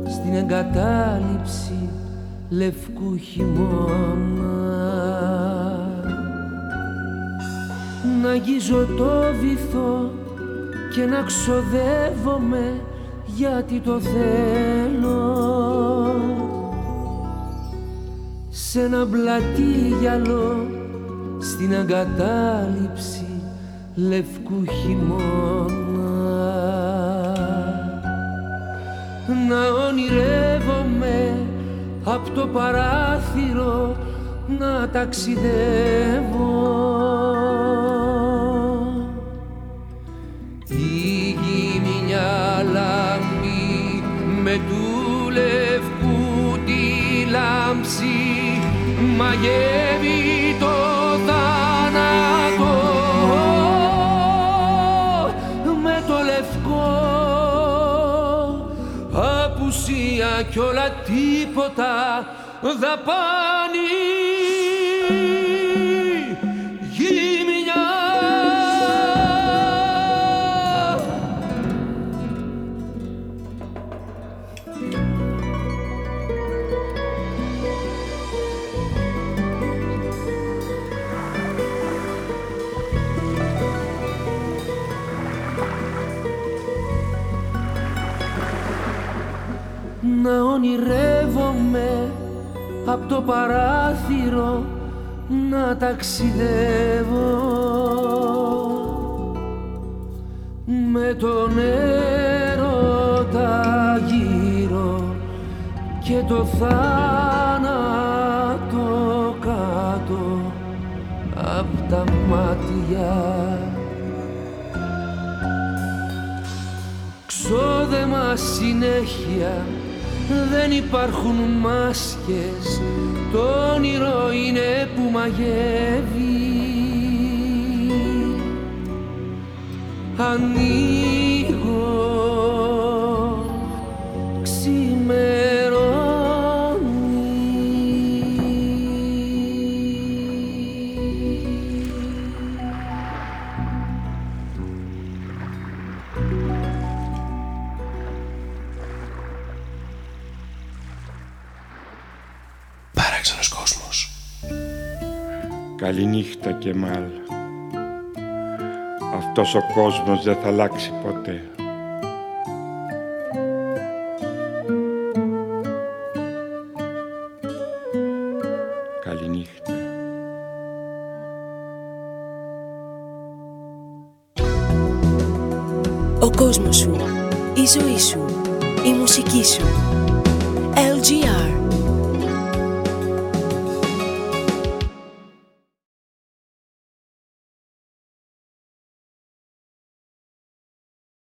στην εγκατάλειψη λευκού χειμώνα. Να αγγίζω το βυθό και να ξοδεύομαι γιατί το θέλω σε ένα πλατή γυαλό στην αγκατάλειψη λευκού χειμώνα. Να ονειρεύομαι από το παράθυρο να ταξιδεύω. Η γυμνιά λάμπη με του λευκού τη λάμψη μαγεύει το θάνατο. Με το λευκό απουσία κι όλα τίποτα δαπάνη ονειρεύομαι από το παράθυρο να ταξιδεύω. Με τον έρωτα γύρω και το θάνατο κάτω απ' τα μάτια. Ξόδεμα συνέχεια δεν υπάρχουν μάσκες. Το όνειρο είναι που μαγεύει. Ανοίγω
Καληνύχτα και μάλ. Αυτός ο κόσμος δεν θα αλλάξει ποτέ. Καληνύχτα.
Ο κόσμος σου, η ζωή σου, η μουσική σου. LGR